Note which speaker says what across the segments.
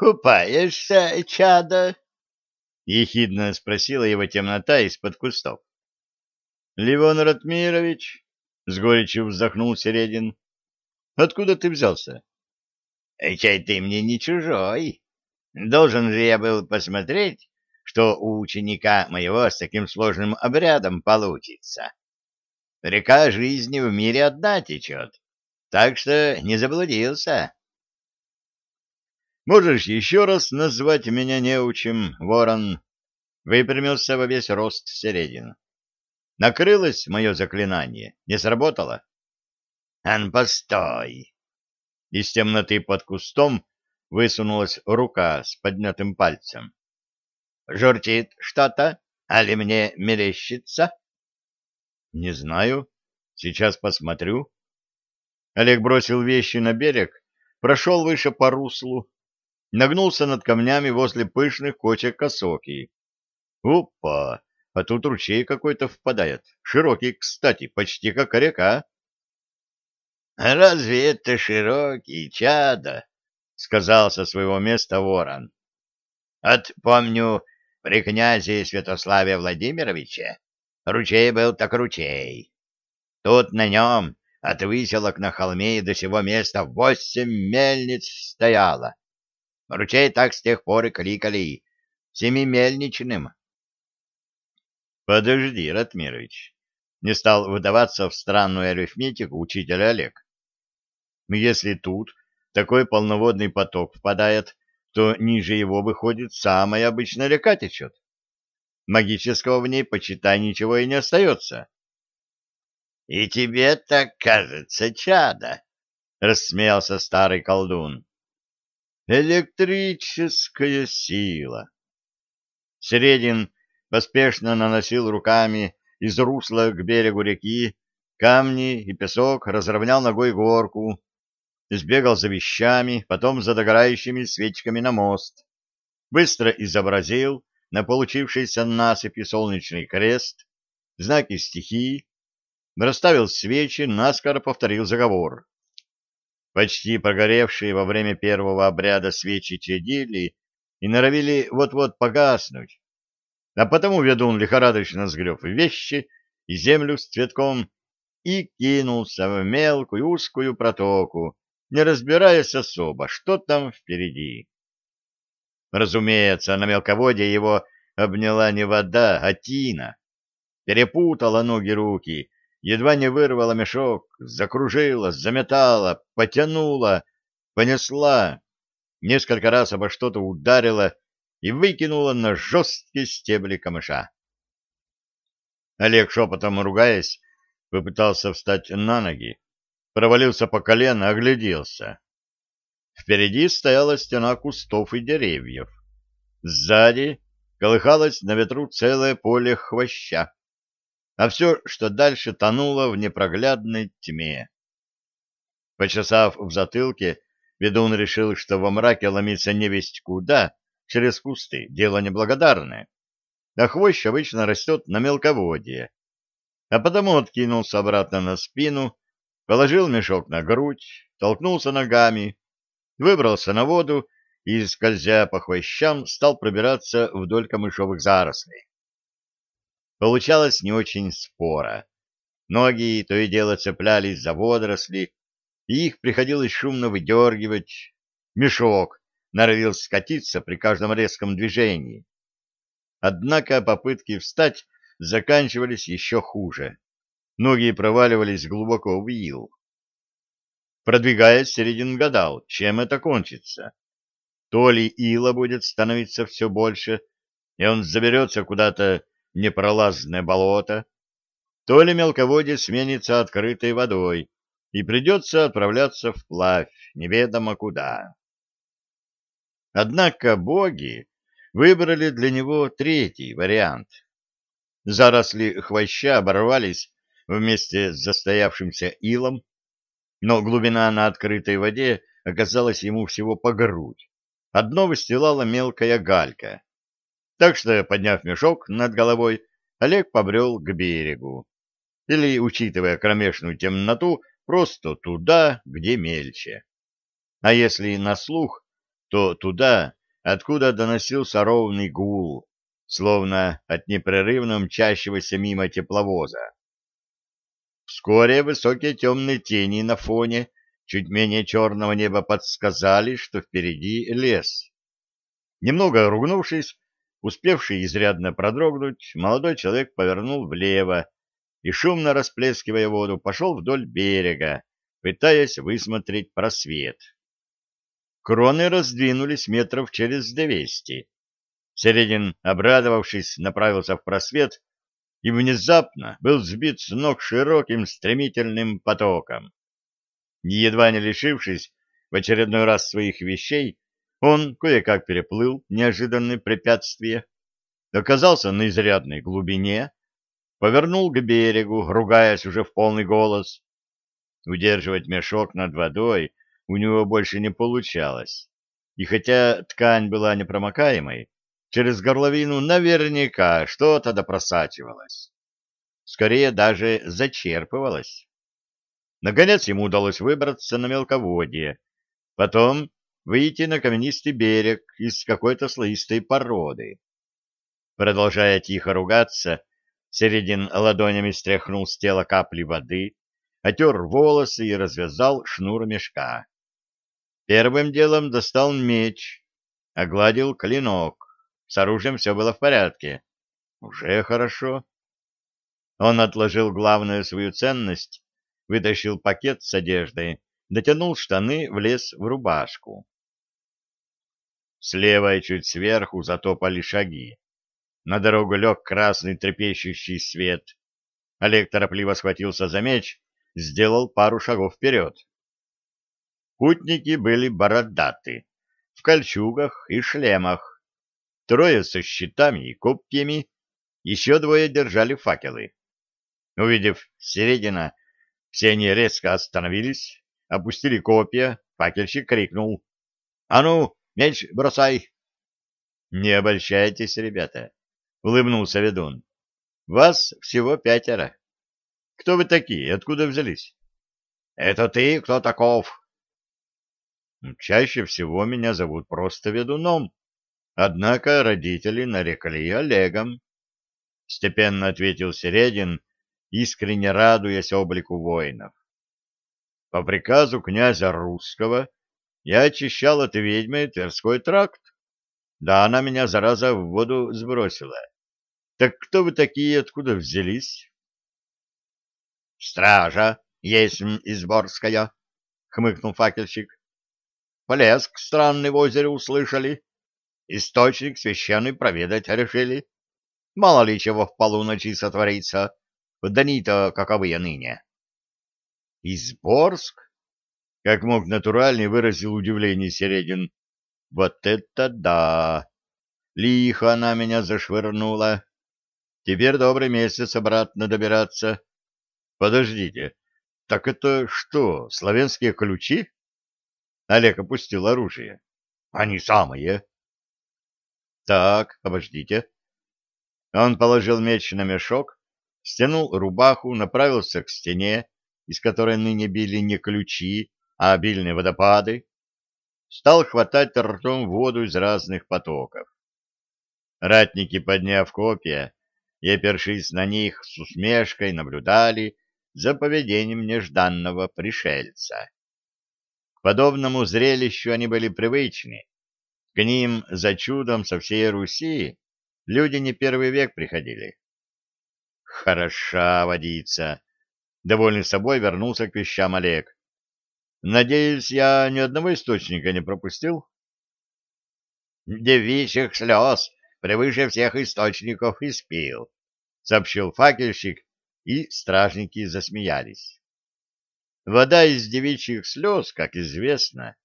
Speaker 1: Купаешься, чадо? — ехидно спросила его темнота из-под кустов. — Ливон Ратмирович, — с горечью вздохнул Середин, — откуда ты взялся? — Чай ты мне не чужой. Должен же я был посмотреть, что у ученика моего с таким сложным обрядом получится. Река жизни в мире одна течет, так что не заблудился. Можешь еще раз назвать меня неучим, ворон? Выпрямился во весь рост середин. Накрылось мое заклинание, не сработало? Ан, постой! Из темноты под кустом высунулась рука с поднятым пальцем. Журчит что-то, али мне мерещится? Не знаю. Сейчас посмотрю. Олег бросил вещи на берег, прошел выше по руслу, нагнулся над камнями возле пышных кочек осоки. Опа! А тут ручей какой-то впадает. Широкий, кстати, почти как река. — Разве это широкий, чада? — сказал со своего места ворон. — От, помню, при князе Святославе Владимировиче ручей был так ручей. Тут на нем от выселок на холме до сего места восемь мельниц стояло. Ручей так с тех пор и кликали семимельничным. Подожди, Ратмирович, не стал выдаваться в странную арифметику учитель Олег. Если тут такой полноводный поток впадает, то ниже его выходит самая обычная река течет. Магического в ней, почитай, ничего и не остается. — И тебе так кажется, чада? — рассмеялся старый колдун. — Электрическая сила. Середин поспешно наносил руками из русла к берегу реки камни и песок, разровнял ногой горку, сбегал за вещами, потом за догорающими свечками на мост, быстро изобразил на получившейся насыпи солнечный крест, знаки стихии, расставил свечи, наскоро повторил заговор. Почти прогоревшие во время первого обряда свечи чадили и норовили вот-вот погаснуть, а потому ведун лихорадочно сгреб вещи и землю с цветком и кинулся в мелкую узкую протоку, не разбираясь особо, что там впереди. Разумеется, на мелководье его обняла не вода, а тина. Перепутала ноги-руки, едва не вырвала мешок, закружила, заметала, потянула, понесла, несколько раз обо что-то ударила и выкинула на жесткие стебли камыша. Олег, шепотом ругаясь, попытался встать на ноги, провалился по колено, огляделся. Впереди стояла стена кустов и деревьев. Сзади колыхалось на ветру целое поле хвоща, а все, что дальше, тонуло в непроглядной тьме. Почесав в затылке, ведун решил, что во мраке ломиться невесть куда, через кусты, дело неблагодарное, а хвощ обычно растет на мелководье, а потому откинулся обратно на спину положил мешок на грудь, толкнулся ногами, выбрался на воду и, скользя по хвощам, стал пробираться вдоль камышовых зарослей. Получалось не очень споро. Ноги то и дело цеплялись за водоросли, и их приходилось шумно выдергивать. Мешок норовил скатиться при каждом резком движении. Однако попытки встать заканчивались еще хуже ноги проваливались глубоко в ил. Продвигаясь, Середин гадал, чем это кончится. То ли ила будет становиться все больше, и он заберется куда-то непролазное болото, то ли мелководье сменится открытой водой, и придется отправляться вплавь, неведомо куда. Однако боги выбрали для него третий вариант. Заросли хвоща оборвались вместе с застоявшимся илом, но глубина на открытой воде оказалась ему всего по грудь. Одно выстилала мелкая галька. Так что, подняв мешок над головой, Олег побрел к берегу. Или, учитывая кромешную темноту, просто туда, где мельче. А если на слух, то туда, откуда доносился ровный гул, словно от непрерывно мчащегося мимо тепловоза. Вскоре высокие темные тени на фоне чуть менее черного неба подсказали, что впереди лес. Немного ругнувшись, успевший изрядно продрогнуть, молодой человек повернул влево и, шумно расплескивая воду, пошел вдоль берега, пытаясь высмотреть просвет. Кроны раздвинулись метров через двести. Середин, обрадовавшись, направился в просвет и внезапно был сбит с ног широким стремительным потоком. Едва не лишившись в очередной раз своих вещей, он кое-как переплыл неожиданное препятствие, оказался на изрядной глубине, повернул к берегу, ругаясь уже в полный голос. Удерживать мешок над водой у него больше не получалось, и хотя ткань была непромокаемой, через горловину наверняка что-то допросачивалось. Скорее даже зачерпывалось. Наконец ему удалось выбраться на мелководье, потом выйти на каменистый берег из какой-то слоистой породы. Продолжая тихо ругаться, Середин ладонями стряхнул с тела капли воды, отер волосы и развязал шнур мешка. Первым делом достал меч, огладил клинок. С оружием все было в порядке. Уже хорошо. Он отложил главную свою ценность, вытащил пакет с одеждой, дотянул штаны, влез в рубашку. Слева и чуть сверху затопали шаги. На дорогу лег красный трепещущий свет. Олег торопливо схватился за меч, сделал пару шагов вперед. Путники были бородаты, в кольчугах и шлемах, трое со щитами и копьями, еще двое держали факелы. Увидев Середина, все они резко остановились, опустили копья, факельщик крикнул. — А ну, меч бросай! — Не обольщайтесь, ребята, — улыбнулся ведун. — Вас всего пятеро. Кто вы такие? Откуда взялись? — Это ты кто таков? — Чаще всего меня зовут просто ведуном, Однако родители нарекли Олегом. Степенно ответил Середин, искренне радуясь облику воинов. По приказу князя русского я очищал от ведьмы Тверской тракт. Да она меня, зараза, в воду сбросила. Так кто вы такие, откуда взялись? — Стража, есть изборская, — хмыкнул факельщик. — Плеск странный в озере услышали. Источник священный проведать решили. Мало ли чего в полуночи сотворится, да не-то каковые ныне. Изборск? Как мог натуральнее выразил удивление Середин. Вот это да! Лихо она меня зашвырнула. Теперь добрый месяц обратно добираться. Подождите, так это что, славянские ключи? Олег опустил оружие. Они самые. Так, обождите. Он положил меч на мешок, стянул рубаху, направился к стене, из которой ныне били не ключи, а обильные водопады, стал хватать ртом воду из разных потоков. Ратники, подняв копья и опершись на них с усмешкой, наблюдали за поведением нежданного пришельца. К подобному зрелищу они были привычны, к ним за чудом со всей Руси люди не первый век приходили. Хороша водица. Довольный собой вернулся к вещам Олег. Надеюсь, я ни одного источника не пропустил? Девичьих слез превыше всех источников испил, сообщил факельщик, и стражники засмеялись. Вода из девичьих слез, как известно,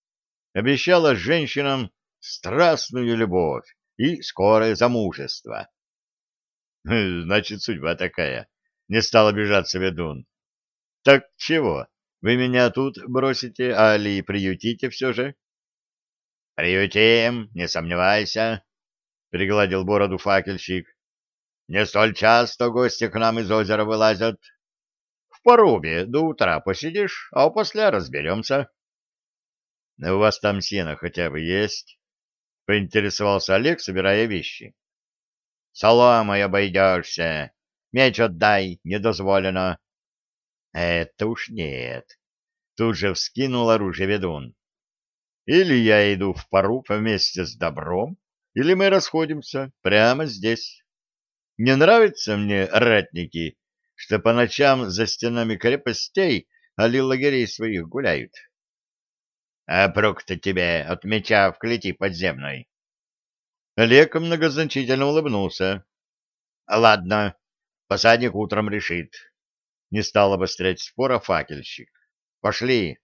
Speaker 1: обещала женщинам страстную любовь и скорое замужество. Значит, судьба такая. Не стал обижаться ведун. Так чего, вы меня тут бросите, али приютите все же? Приютим, не сомневайся, пригладил бороду факельщик. Не столь часто гости к нам из озера вылазят. В порубе до утра посидишь, а после разберемся. — У вас там сено хотя бы есть? — поинтересовался Олег, собирая вещи. — Соломой обойдешься. Меч отдай, не дозволено. — Это уж нет. Тут же вскинул оружие ведун. Или я иду в пару вместе с добром, или мы расходимся прямо здесь. Не нравятся мне ратники, что по ночам за стенами крепостей али лагерей своих гуляют. А прок-то тебе от меча в клети подземной. Олег многозначительно улыбнулся. — Ладно, посадник утром решит. Не стал обострять спора факельщик. Пошли.